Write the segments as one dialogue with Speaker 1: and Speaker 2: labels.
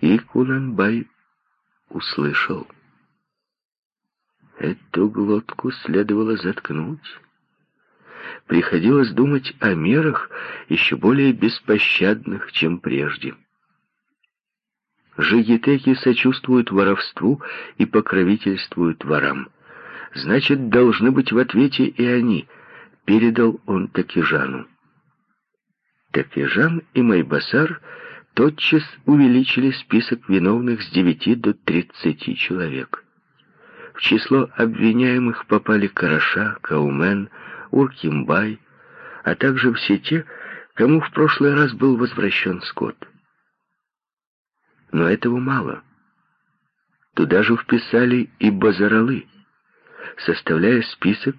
Speaker 1: И Кунанбай услышал. Эту глотку следовало заткнуть. Приходилось думать о мерах еще более беспощадных, чем прежде. Жигитеки сочувствуют воровству и покровительствуют ворам. Значит, должны быть в ответе и они, передал он Такижану. Такижан и Майбасар тотчас увеличили список виновных с девяти до тридцати человек. В число обвиняемых попали Караша, Каумен, Уркимбай, а также все те, кому в прошлый раз был возвращен скот. Но этого мало. Туда же вписали и базаралы. Составляя список,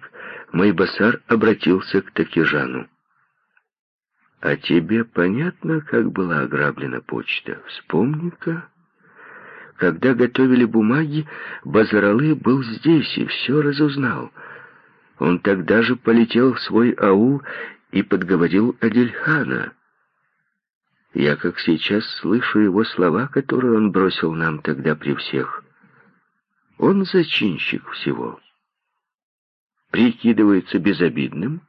Speaker 1: Майбасар обратился к Такижану. «А тебе понятно, как была ограблена почта? Вспомни-ка». Когда готовили бумаги, Базаралы был здесь и все разузнал. Он тогда же полетел в свой аул и подговорил Адельхана. Я, как сейчас, слышу его слова, которые он бросил нам тогда при всех. Он зачинщик всего. Прикидывается безобидным,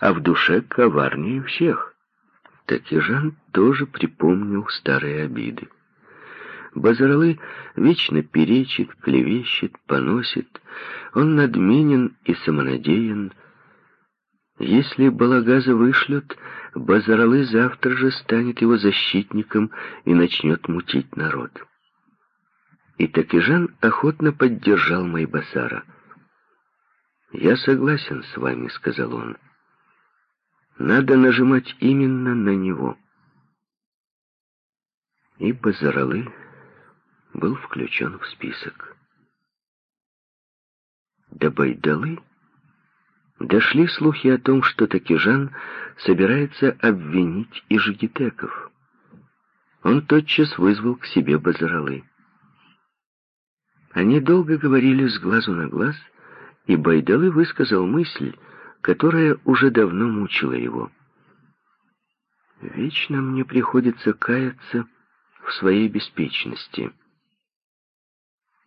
Speaker 1: а в душе коварнее всех. Так и Жан тоже припомнил старые обиды. Базаралы вечно перечит, клевещет, поносит. Он надменен и самонадеян. Если Балагаза вышлют, Базаралы завтра же станет его защитником и начнет мутить народ. И Такижан охотно поддержал Майбасара. «Я согласен с вами», — сказал он. «Надо нажимать именно на него». И Базаралы был включен в список. До Байдалы дошли слухи о том, что Такижан собирается обвинить и жигитеков. Он тотчас вызвал к себе Базаралы. Они долго говорили с глазу на глаз, и Байдалы высказал мысль, которая уже давно мучила его. «Вечно мне приходится каяться в своей беспечности».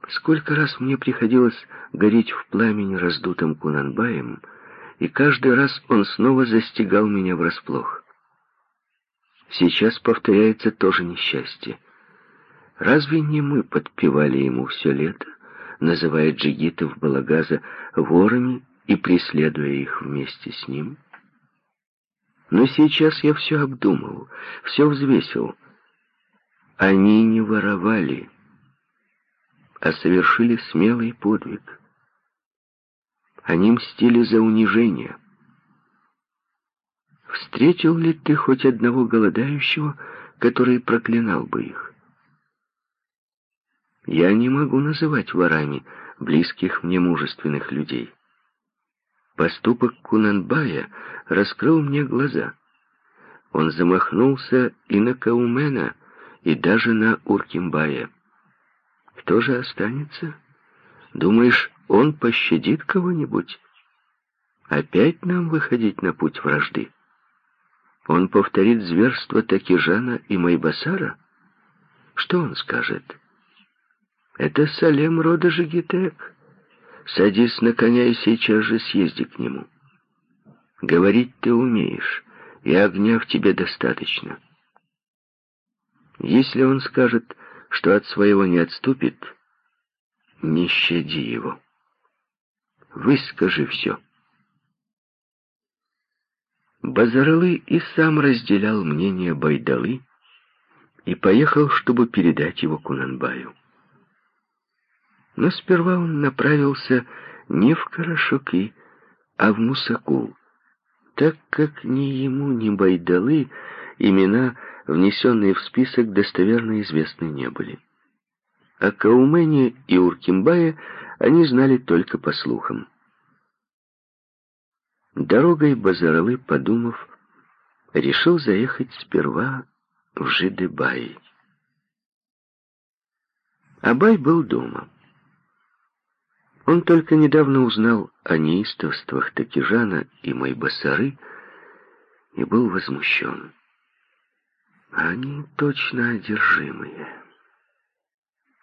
Speaker 1: Сколько раз мне приходилось гореть в пламени, раздутым Кунанбаем, и каждый раз он снова застигал меня врасплох. Сейчас повторяется тоже несчастье. Разве не мы подпевали ему все лето, называя джигитов Балагаза ворами и преследуя их вместе с ним? Но сейчас я все обдумал, все взвесил. Они не воровали, а совершили смелый подвиг. Они мстили за унижение. Встретил ли ты хоть одного голодающего, который проклинал бы их? Я не могу называть ворами близких мне мужественных людей. Поступок Кунанбая раскрыл мне глаза. Он замахнулся и на Каумена, и даже на Уркимбая. Кто же останется? Думаешь, он пощадит кого-нибудь? Опять нам выходить на путь вражды? Он повторит зверство Такижана и Майбасара? Что он скажет? Это Салем рода Жигитек. Садись на коня и сейчас же съезди к нему. Говорить ты умеешь, и огня в тебе достаточно. Если он скажет что от своего не отступит, не щади его. Выскажи все. Базаралы и сам разделял мнение Байдалы и поехал, чтобы передать его Кунанбаю. Но сперва он направился не в Карашуки, а в Мусакул, так как ни ему, ни Байдалы имена внесенные в список, достоверно известны не были. О Каумене и Уркимбае они знали только по слухам. Дорогой Базаралы, подумав, решил заехать сперва в Жидебай. Абай был дома. Он только недавно узнал о неистовствах Такижана и Майбасары и был возмущен. Они точно одержимые.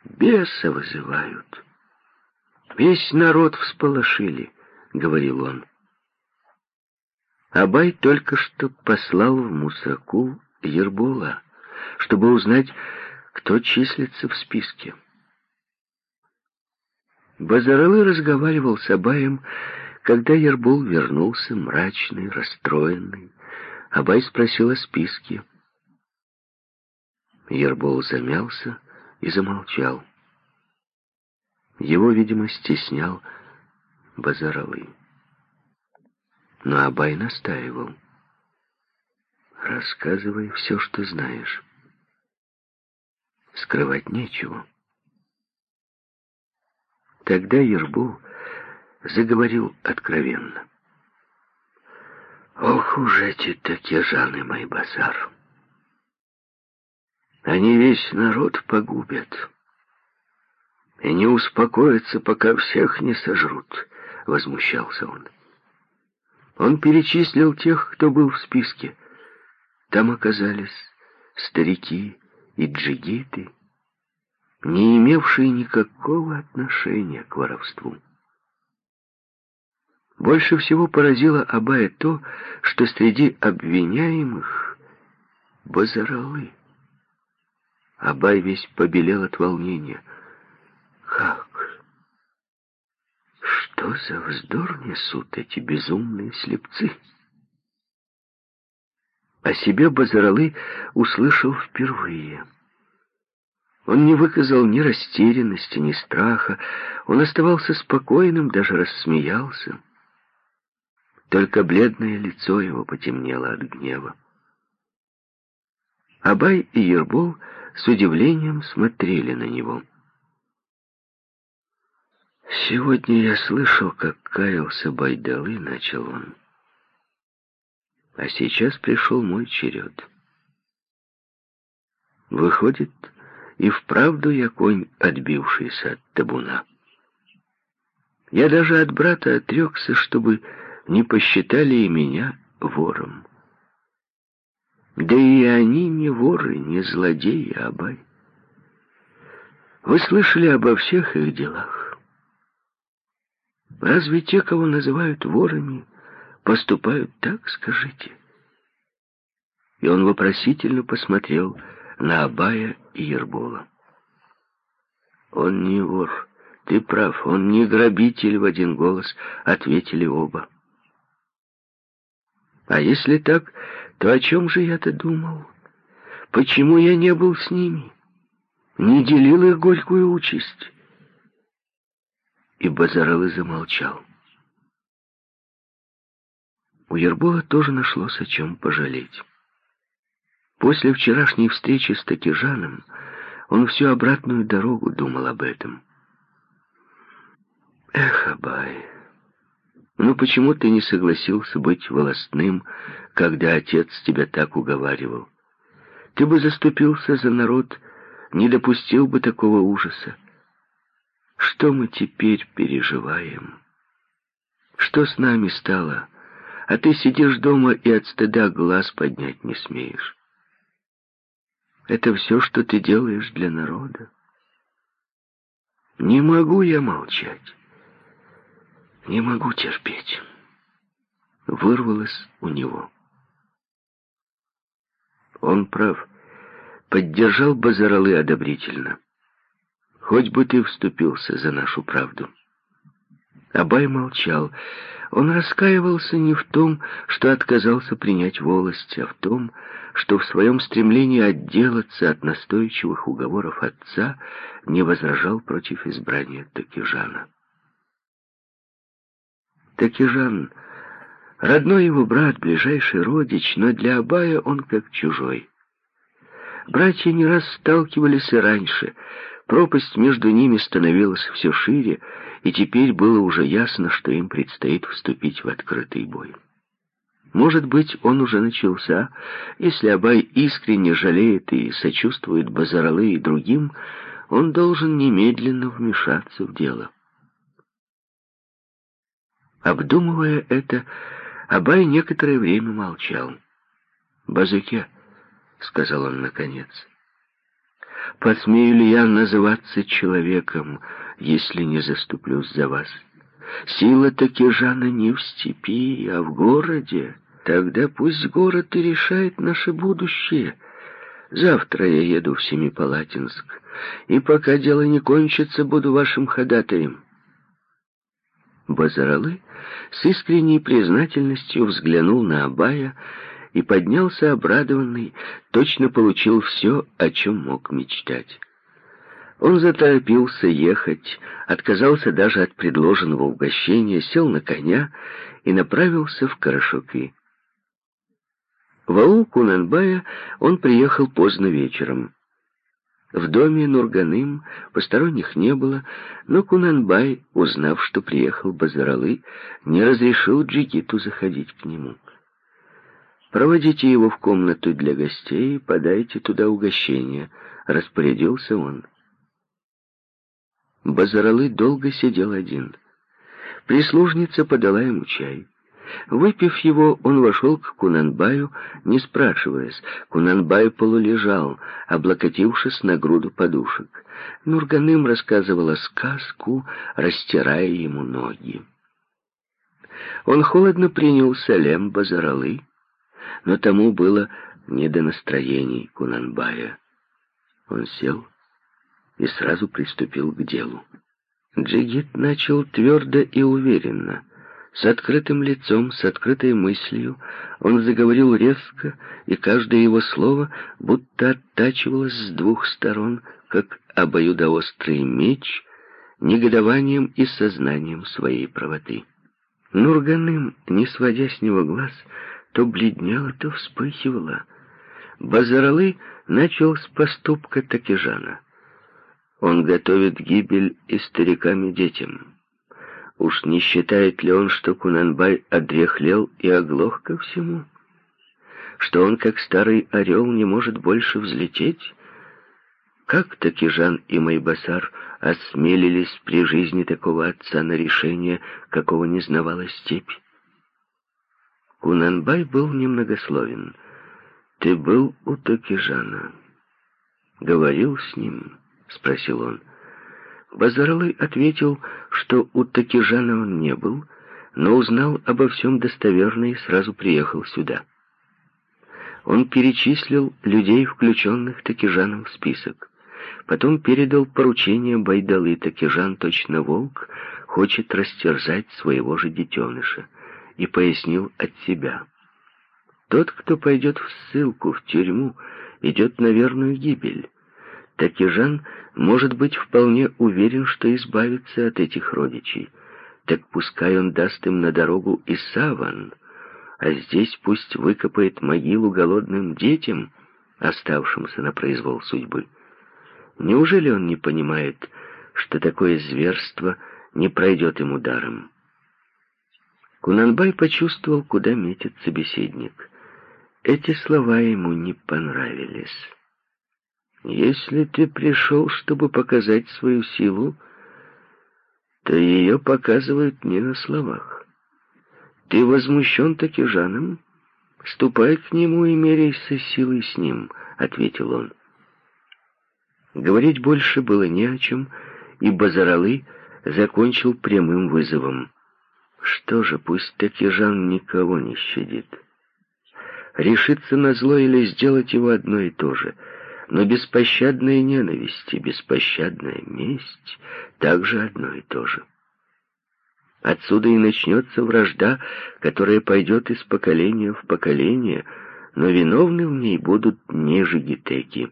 Speaker 1: Беса вызывают. Весь народ всполошили, говорил он. Абай только что послал в Мусаку Ербола, чтобы узнать, кто числится в списке. Базаралы разговаривал с Абаем, когда Ербол вернулся, мрачный, расстроенный. Абай спросил о списке. Ербол замялся и замолчал. Его, видимо, стеснял Базаралы. Но Абай настаивал. «Рассказывай все, что знаешь. Скрывать нечего». Тогда Ербул заговорил откровенно. «Ох уж эти такежаны, мой базар! Они весь народ погубят и не успокоятся, пока всех не сожрут», — возмущался он. Он перечислил тех, кто был в списке. Там оказались старики и джигиты, не имевшие никакого отношения к воровству. Больше всего поразило Абая то, что среди обвиняемых базаралы. Абай весь побелел от волнения. Как? Что за вздор несут эти безумные слепцы? О себе Базаралы услышал впервые. Он не выказал ни растерянности, ни страха. Он оставался спокойным, даже рассмеялся. Только бледное лицо его потемнело от гнева. Абай и Ербол с удивлением смотрели на него. «Сегодня я слышал, как каялся Байдалы», — начал он. «А сейчас пришел мой черед. Выходит, и вправду я конь, отбившийся от табуна. Я даже от брата отрекся, чтобы не посчитали и меня вором. Да и они не воры, не злодеи, Абай. Вы слышали обо всех их делах. Разве те, кого называют ворами, поступают так, скажите? И он вопросительно посмотрел на Абая и Ербола. Он не вор, ты прав, он не грабитель, в один голос ответили оба. А если так, то о чем же я-то думал? Почему я не был с ними? Не делил их горькую участь? И Базаралы замолчал. У Ербола тоже нашлось о чем пожалеть. После вчерашней встречи с Такижаном он всю обратную дорогу думал об этом. Эх, Абай, ну почему ты не согласился быть волостным, когда отец тебя так уговаривал? Ты бы заступился за народ, не допустил бы такого ужаса. Что мы теперь переживаем? Что с нами стало? А ты сидишь дома и от стыда глаз поднять не смеешь. Это все, что ты делаешь для народа. Не могу я молчать. Не могу терпеть. Вырвалось у него. Он прав. Поддержал Базаралы одобрительно. Хоть бы ты вступился за нашу правду. Абай молчал. Он раскаивался не в том, что отказался принять волость, а в том, что в своем стремлении отделаться от настойчивых уговоров отца не возражал против избрания Такижана. Такижан, родной его брат, ближайший родич, но для Абая он как чужой. Братья не раз сталкивались и раньше — Пропасть между ними становилась все шире, и теперь было уже ясно, что им предстоит вступить в открытый бой. Может быть, он уже начался, если Абай искренне жалеет и сочувствует Базаралы и другим, он должен немедленно вмешаться в дело. Обдумывая это, Абай некоторое время молчал. «Базыке», — сказал он наконец, — посмею ли я называться человеком, если не заступлюсь за вас? Сила таки Жана не в степи, а в городе. Тогда пусть город и решает наше будущее. Завтра я еду в Семипалатинск, и пока дело не кончится, буду вашим ходатаем. Базаралы с искренней признательностью взглянул на Абая и поднялся обрадованный, точно получил все, о чем мог мечтать. Он заторопился ехать, отказался даже от предложенного угощения, сел на коня и направился в Карашуки. В аул Кунанбая он приехал поздно вечером. В доме Нурганым посторонних не было, но Кунанбай, узнав, что приехал Базаралы, не разрешил Джигиту заходить к нему. «Проводите его в комнату для гостей и подайте туда угощение», — распорядился он. Базаралы долго сидел один. Прислужница подала ему чай. Выпив его, он вошел к Кунанбаю, не спрашиваясь. Кунанбай полулежал, облокотившись на груду подушек. Нурганым рассказывала сказку, растирая ему ноги. Он холодно принял салем Базаралы, но тому было не до настроений Кунанбая. Он сел и сразу приступил к делу. Джигит начал твердо и уверенно. С открытым лицом, с открытой мыслью он заговорил резко, и каждое его слово будто оттачивалось с двух сторон, как обоюдоострый меч, негодованием и сознанием своей правоты. Нурганым, не сводя с него глаз, то бледнела, то вспыхивала. Базаралы начал с поступка Такижана — он готовит гибель и старикам, и детям. Уж не считает ли он, что Кунанбай одрехлел и оглох ко всему? Что он, как старый орел, не может больше взлететь? Как таки Жан и Майбасар осмелились при жизни такого отца на решение, какого не знавала степь? Кунанбай был немногословен. «Ты был у Токижана, говорил с ним». — спросил он. Базаралы ответил, что у Такижана он не был, но узнал обо всем достоверно и сразу приехал сюда. Он перечислил людей, включенных Такижаном в список. Потом передал поручение Байдалы Такижан, точно волк, хочет растерзать своего же детеныша, и пояснил от себя. Тот, кто пойдет в ссылку, в тюрьму, идет на верную гибель. Такижан может быть вполне уверен, что избавится от этих родичей. Так пускай он даст им на дорогу и саван, а здесь пусть выкопает могилу голодным детям, оставшимся на произвол судьбы. Неужели он не понимает, что такое зверство не пройдет ему даром? Кунанбай почувствовал, куда метит собеседник. Эти слова ему не понравились. Если ты пришел, чтобы показать свою силу, то ее показывают не на словах. Ты возмущен таки Жаном? Ступай к нему и меряйся силой с ним, — ответил он. Говорить больше было не о чем, и Базаралы закончил прямым вызовом. Что же, пусть таки Жан никого не щадит. Решиться на зло или сделать его одно и то же — но беспощадная ненависть и беспощадная месть также одно и то же. Отсюда и начнется вражда, которая пойдет из поколения в поколение, но виновны в ней будут не жигитеки.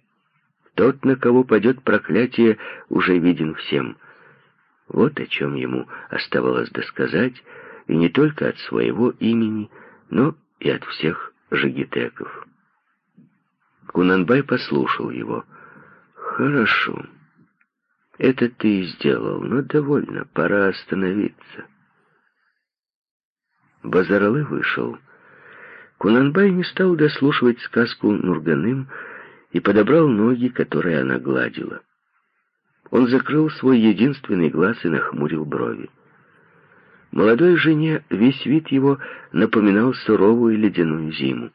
Speaker 1: Тот, на кого падет проклятие, уже виден всем. Вот о чем ему оставалось досказать, и не только от своего имени, но и от всех жигитеков. Кунанбай послушал его. «Хорошо. Это ты сделал, но довольно, пора остановиться». Базаралы вышел. Кунанбай не стал дослушивать сказку Нурганым и подобрал ноги, которые она гладила. Он закрыл свой единственный глаз и нахмурил брови. Молодой жене весь вид его напоминал суровую ледяную зиму.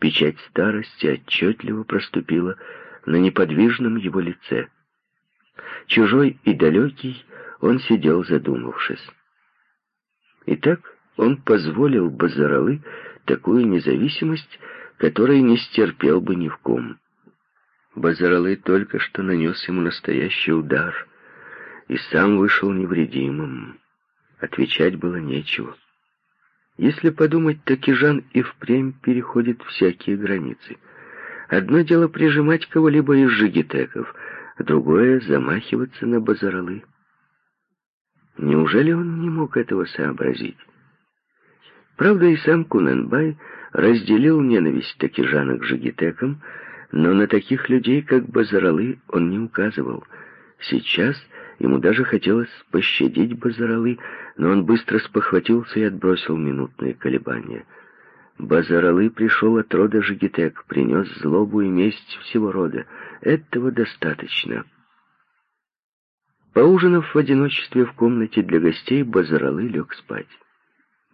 Speaker 1: Печать старости отчетливо проступила на неподвижном его лице. Чужой и далекий, он сидел задумавшись. Итак, он позволил Базаралы такую независимость, которой не стерпел бы ни в ком. Базаралы только что нанес ему настоящий удар и сам вышел невредимым. Отвечать было нечего. Если подумать, так и Жан и впрямь переходит всякие границы. Одно дело прижимать кого-либо из жигитеков, другое — замахиваться на базаралы. Неужели он не мог этого сообразить? Правда, и сам Кунанбай разделил ненависть Такижана к жигитекам, но на таких людей, как Базаралы, он не указывал. Сейчас ему даже хотелось пощадить Базаралы, но он быстро спохватился и отбросил минутные колебания. Базаралы пришел от рода Жигитек, принес злобу и месть всего рода. Этого достаточно. Поужинав в одиночестве в комнате для гостей, Базаралы лег спать.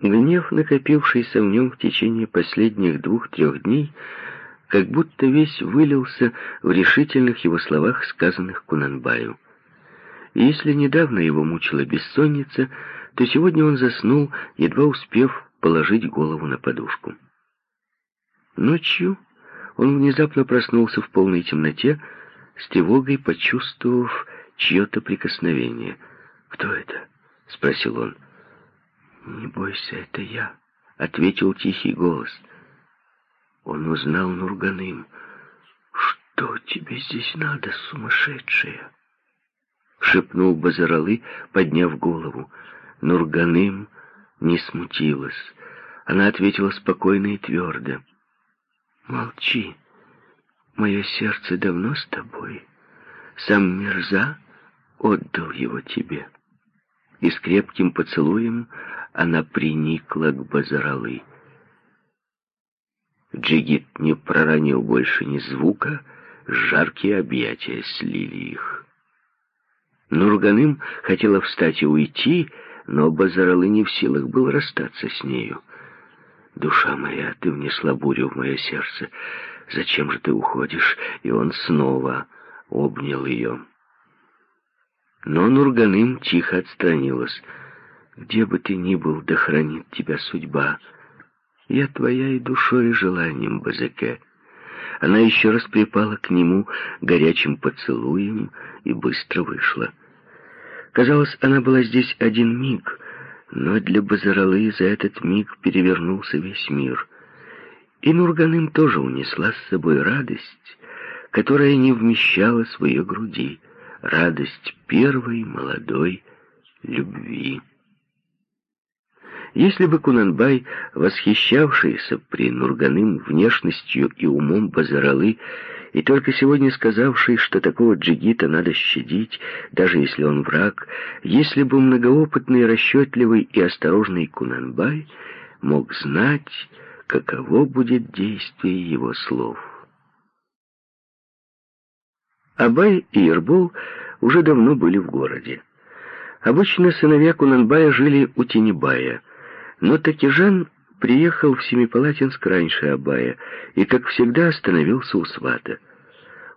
Speaker 1: Гнев, накопившийся в нем в течение последних двух-трех дней, как будто весь вылился в решительных его словах, сказанных Кунанбаю. И если недавно его мучила бессонница, то сегодня он заснул, едва успев положить голову на подушку. Ночью он внезапно проснулся в полной темноте, с тревогой почувствовав чье-то прикосновение. «Кто это?» — спросил он. «Не бойся, это я», — ответил тихий голос. Он узнал Нурганым. «Что тебе здесь надо, сумасшедшая?» Шепнул Базаралы, подняв голову. Нурганым не смутилась. Она ответила спокойно и твердо. «Молчи, мое сердце давно с тобой. Сам Мирза отдал его тебе». И с крепким поцелуем она приникла к Базаралы. Джигит не проронил больше ни звука, жаркие объятия слили их. Нурганым хотела встать и уйти, но Базаралы не в силах был расстаться с нею. «Душа моя, ты внесла бурю в мое сердце. Зачем же ты уходишь?» И он снова обнял ее. Но Нурганым тихо отстранилась. «Где бы ты ни был, да хранит тебя судьба. Я твоя и душой, и желанием, Базеке». Она еще раз припала к нему горячим поцелуем и быстро вышла. Казалось, она была здесь один миг, но для Базаралы за этот миг перевернулся весь мир. И Нурганым тоже унесла с собой радость, которая не вмещалась в ее груди радость первой молодой любви. Если бы Кунанбай, восхищавшийся при Нурганым внешностью и умом Базаралы, и только сегодня сказавший, что такого джигита надо щадить, даже если он враг, если бы многоопытный, расчетливый и осторожный Кунанбай мог знать, каково будет действие его слов. Абай и Ербол уже давно были в городе. Обычно сыновья Кунанбая жили у Тенебая, но Такижан приехал в Семипалатинск раньше Абая и, как всегда, остановился у свата.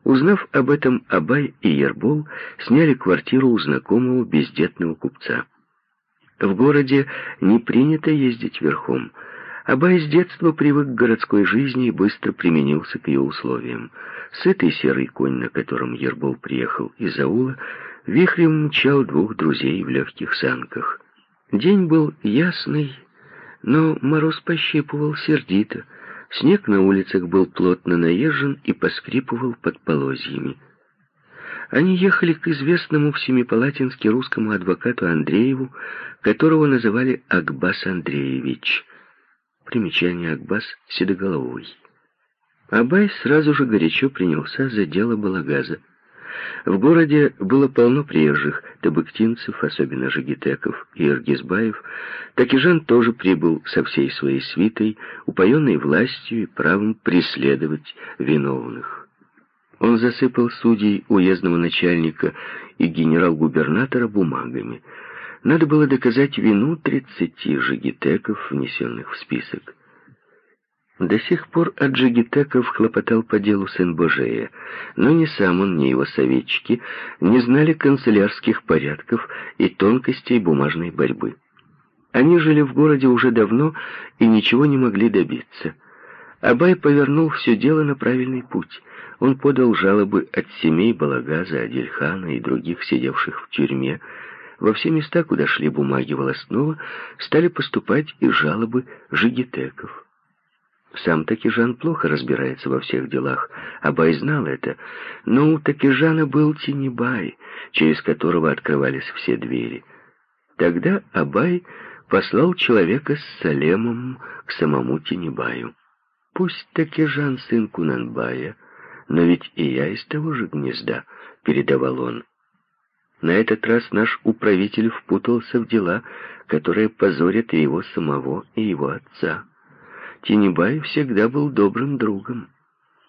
Speaker 1: Узнав об этом, Абай и Ербол сняли квартиру у знакомого бездетного купца. В городе не принято ездить верхом — Абай с детства привык к городской жизни и быстро применился к ее условиям. Сытый серый конь, на котором Ербол приехал из аула, вихрем мчал двух друзей в легких санках. День был ясный, но мороз пощипывал сердито. Снег на улицах был плотно наезжен и поскрипывал под полозьями. Они ехали к известному в Семипалатинске русскому адвокату Андрееву, которого называли Акбас Андреевич. Примечание Акбас Седоголовый. Абай сразу же горячо принялся за дело балагаза. В городе было полно приезжих, табыктинцев, особенно жигитеков и иргизбаев. Такижан тоже прибыл со всей своей свитой, упоенной властью и правом преследовать виновных. Он засыпал судей уездного начальника и генерал-губернатора бумагами — надо было доказать вину тридцати жигитеков, внесенных в список. До сих пор Аджигитеков хлопотал по делу сын Божея, но ни сам он, ни его советчики не знали канцелярских порядков и тонкостей бумажной борьбы. Они жили в городе уже давно и ничего не могли добиться. Абай повернул все дело на правильный путь. Он подал жалобы от семей Балагаза, Адельхана и других, сидевших в тюрьме. Во все места, куда шли бумаги волосного, стали поступать и жалобы жигитеков. Сам Такижан плохо разбирается во всех делах. Абай знал это. Но у Такижана был Тинибай, через которого открывались все двери. Тогда Абай послал человека с Салемом к самому Тинибаю. Пусть Такижан сын Кунанбая, но ведь и я из того же гнезда, передавал он. На этот раз наш управитель впутался в дела, которые позорят и его самого, и его отца. Тинибай всегда был добрым другом.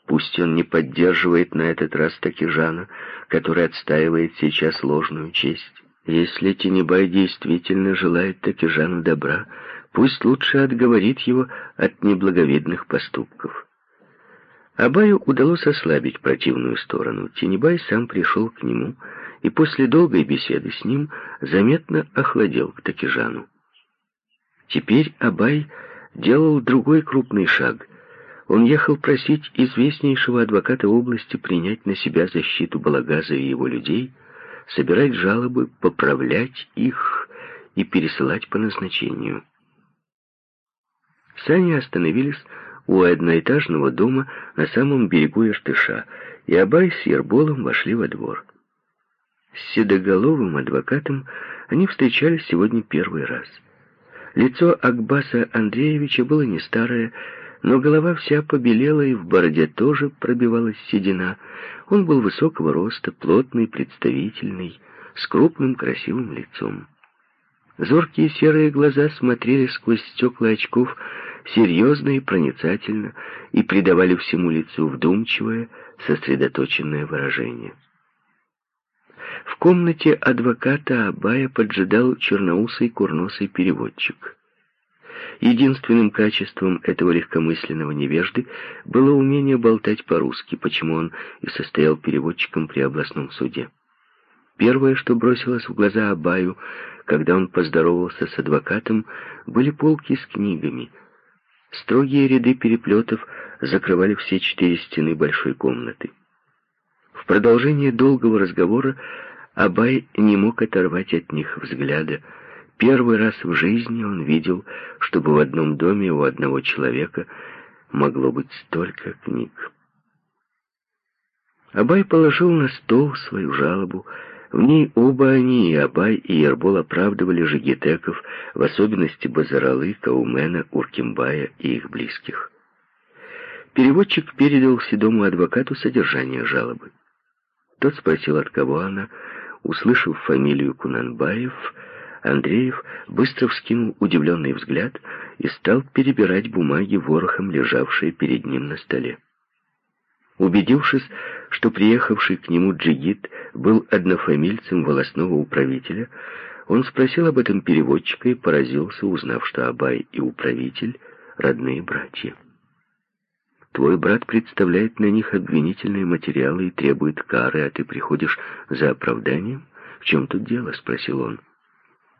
Speaker 1: Пусть он не поддерживает на этот раз Такижана, который отстаивает сейчас ложную честь. Если Тинибай действительно желает Такижану добра, пусть лучше отговорит его от неблаговидных поступков. Абаю удалось ослабить противную сторону. Тинибай сам пришел к нему и после долгой беседы с ним заметно охладел к Такижану. Теперь Абай делал другой крупный шаг. Он ехал просить известнейшего адвоката области принять на себя защиту Балагаза и его людей, собирать жалобы, поправлять их и пересылать по назначению. Сани остановились у одноэтажного дома на самом берегу Иртыша, и Абай с Ерболом вошли во двор. С седоголовым адвокатом они встречались сегодня первый раз — Лицо Акбаса Андреевича было не старое, но голова вся побелела, и в бороде тоже пробивалась седина. Он был высокого роста, плотный, представительный, с крупным красивым лицом. Зоркие серые глаза смотрели сквозь стекла очков серьезно и проницательно и придавали всему лицу вдумчивое, сосредоточенное выражение. В комнате адвоката Абая поджидал черноусый курносый переводчик. Единственным качеством этого легкомысленного невежды было умение болтать по-русски, почему он и состоял переводчиком при областном суде. Первое, что бросилось в глаза Абаю, когда он поздоровался с адвокатом, были полки с книгами. Строгие ряды переплетов закрывали все четыре стены большой комнаты. В продолжение долгого разговора Абай не мог оторвать от них взгляда. Первый раз в жизни он видел, чтобы в одном доме у одного человека могло быть столько книг. Абай положил на стол свою жалобу. В ней оба они, и Абай, и Ербол оправдывали жигитеков, в особенности Базаралы, Каумена, Уркимбая и их близких. Переводчик передал седому адвокату содержание жалобы. Тот спросил, от кого она, Услышав фамилию Кунанбаев, Андреев быстро вскинул удивленный взгляд и стал перебирать бумаги ворохом, лежавшие перед ним на столе. Убедившись, что приехавший к нему джигит был однофамильцем волосного управителя, он спросил об этом переводчика и поразился, узнав, что Абай и управитель — родные братья. Твой брат представляет на них обвинительные материалы и требует кары, а ты приходишь за оправданием? В чем тут дело?» — спросил он.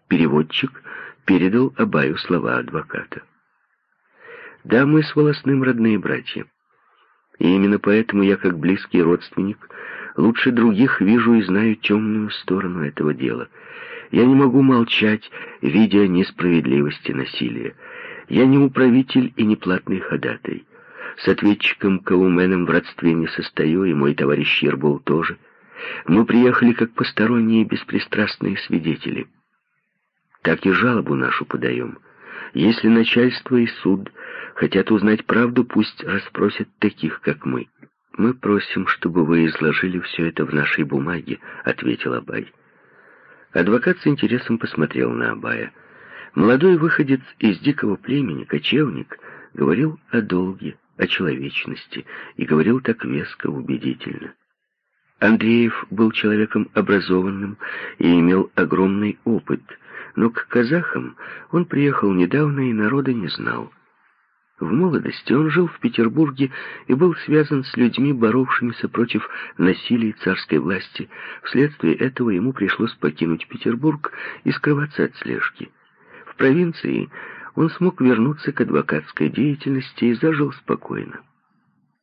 Speaker 1: Переводчик передал Абаю слова адвоката. «Да, мы с волосным родные братья. И именно поэтому я, как близкий родственник, лучше других вижу и знаю темную сторону этого дела. Я не могу молчать, видя несправедливости насилия. Я не управитель и не платный ходатай». С ответчиком Кауменом в родстве не состою, и мой товарищ Ербол тоже. Мы приехали как посторонние беспристрастные свидетели. Так и жалобу нашу подаем. Если начальство и суд хотят узнать правду, пусть расспросят таких, как мы. Мы просим, чтобы вы изложили все это в нашей бумаге, — ответил Абай. Адвокат с интересом посмотрел на Абая. Молодой выходец из дикого племени, кочевник, говорил о долге, о человечности и говорил так веско, убедительно. Андреев был человеком образованным и имел огромный опыт, но к казахам он приехал недавно и народа не знал. В молодости он жил в Петербурге и был связан с людьми, боровшимися против насилия царской власти. Вследствие этого ему пришлось покинуть Петербург и скрываться от слежки. В провинции он смог вернуться к адвокатской деятельности и зажил спокойно.